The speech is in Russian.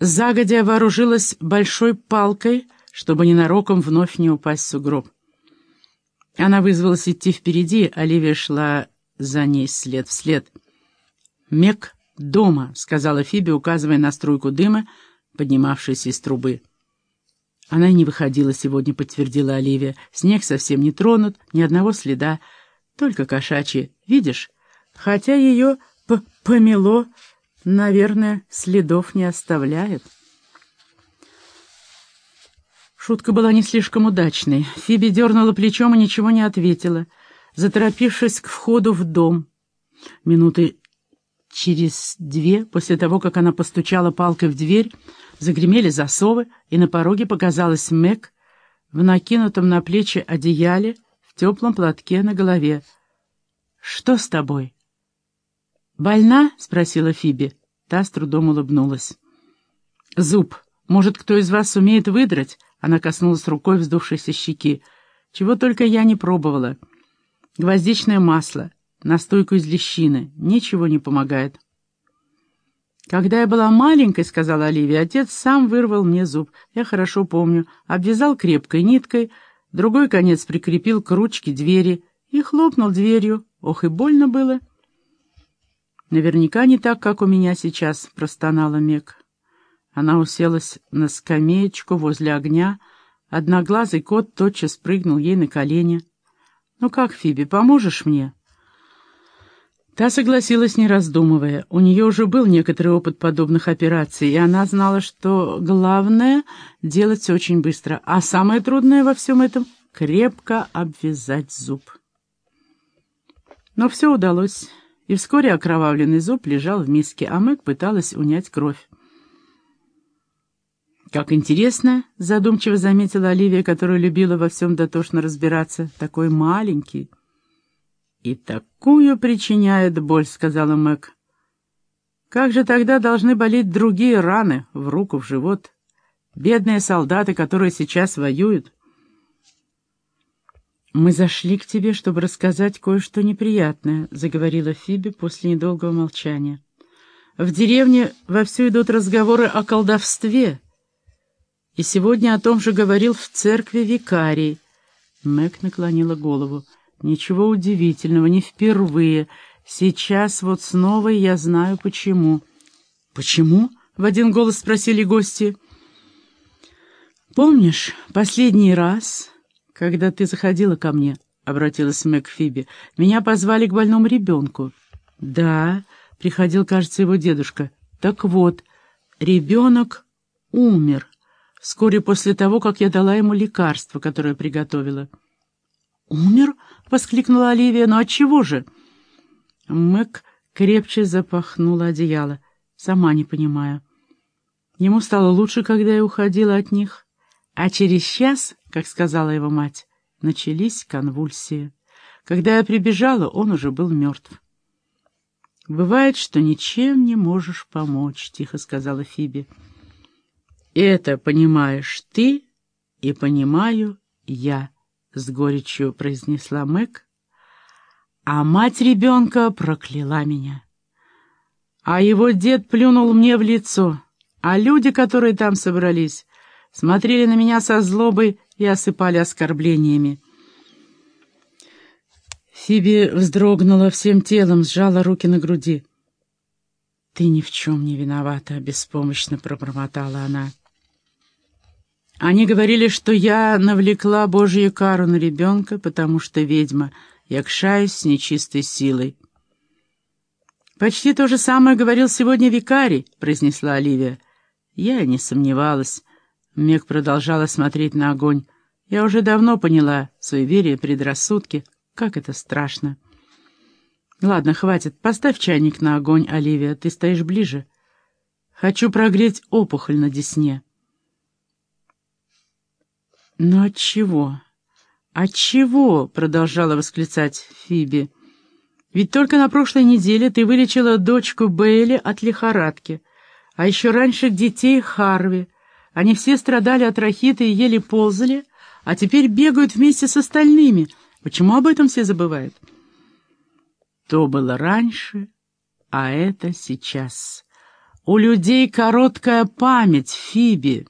загодя вооружилась большой палкой, чтобы ненароком вновь не упасть в сугроб. Она вызвалась идти впереди, Оливия шла за ней след в след. «Мек дома», — сказала Фиби, указывая на струйку дыма, поднимавшейся из трубы. «Она не выходила сегодня», — подтвердила Оливия. «Снег совсем не тронут, ни одного следа, только кошачьи. Видишь? Хотя ее помело, наверное, следов не оставляет». Шутка была не слишком удачной. Фиби дернула плечом и ничего не ответила, заторопившись к входу в дом. Минуты через две, после того, как она постучала палкой в дверь, загремели засовы, и на пороге показалась Мэг в накинутом на плечи одеяле, в теплом платке на голове. «Что с тобой?» «Больна?» — спросила Фиби. Та с трудом улыбнулась. «Зуб. Может, кто из вас сумеет выдрать?» Она коснулась рукой вздувшейся щеки. «Чего только я не пробовала. Гвоздичное масло, настойку из лещины. Ничего не помогает». «Когда я была маленькой, — сказала Оливия, — отец сам вырвал мне зуб. Я хорошо помню. Обвязал крепкой ниткой, другой конец прикрепил к ручке двери и хлопнул дверью. Ох, и больно было!» «Наверняка не так, как у меня сейчас», — простонала Мек. Она уселась на скамеечку возле огня. Одноглазый кот тотчас прыгнул ей на колени. «Ну как, Фиби, поможешь мне?» Та согласилась, не раздумывая. У нее уже был некоторый опыт подобных операций, и она знала, что главное — делать все очень быстро, а самое трудное во всем этом — крепко обвязать зуб. Но все удалось, и вскоре окровавленный зуб лежал в миске, а Мэг пыталась унять кровь. «Как интересно!» — задумчиво заметила Оливия, которая любила во всем дотошно разбираться. «Такой маленький!» «И такую причиняет боль», — сказала Мэг. «Как же тогда должны болеть другие раны в руку, в живот? Бедные солдаты, которые сейчас воюют». «Мы зашли к тебе, чтобы рассказать кое-что неприятное», — заговорила Фиби после недолгого молчания. «В деревне вовсю идут разговоры о колдовстве, и сегодня о том же говорил в церкви викарий». Мэг наклонила голову. Ничего удивительного, не впервые. Сейчас вот снова я знаю почему. Почему? В один голос спросили гости. Помнишь, последний раз, когда ты заходила ко мне, обратилась Мэг Фиби, меня позвали к больному ребенку. Да, приходил, кажется, его дедушка. Так вот, ребенок умер вскоре после того, как я дала ему лекарство, которое приготовила. «Умер?» — воскликнула Оливия. «Но отчего же?» Мэг крепче запахнула одеяло. Сама не понимаю. Ему стало лучше, когда я уходила от них. А через час, как сказала его мать, начались конвульсии. Когда я прибежала, он уже был мертв. «Бывает, что ничем не можешь помочь», — тихо сказала Фиби. «Это понимаешь ты и понимаю я» с горечью произнесла Мэг, а мать ребенка прокляла меня. А его дед плюнул мне в лицо, а люди, которые там собрались, смотрели на меня со злобой и осыпали оскорблениями. Фиби вздрогнула всем телом, сжала руки на груди. «Ты ни в чем не виновата», — беспомощно пробормотала она. Они говорили, что я навлекла Божью кару на ребенка, потому что ведьма, якшаюсь с нечистой силой. «Почти то же самое говорил сегодня викарий», — произнесла Оливия. Я не сомневалась. Мег продолжала смотреть на огонь. Я уже давно поняла суеверие, предрассудки. Как это страшно. Ладно, хватит. Поставь чайник на огонь, Оливия. Ты стоишь ближе. Хочу прогреть опухоль на десне. «Но от чего? От чего?» — продолжала восклицать Фиби. «Ведь только на прошлой неделе ты вылечила дочку Бейли от лихорадки, а еще раньше детей Харви. Они все страдали от рахита и еле ползали, а теперь бегают вместе с остальными. Почему об этом все забывают?» То было раньше, а это сейчас. У людей короткая память, Фиби.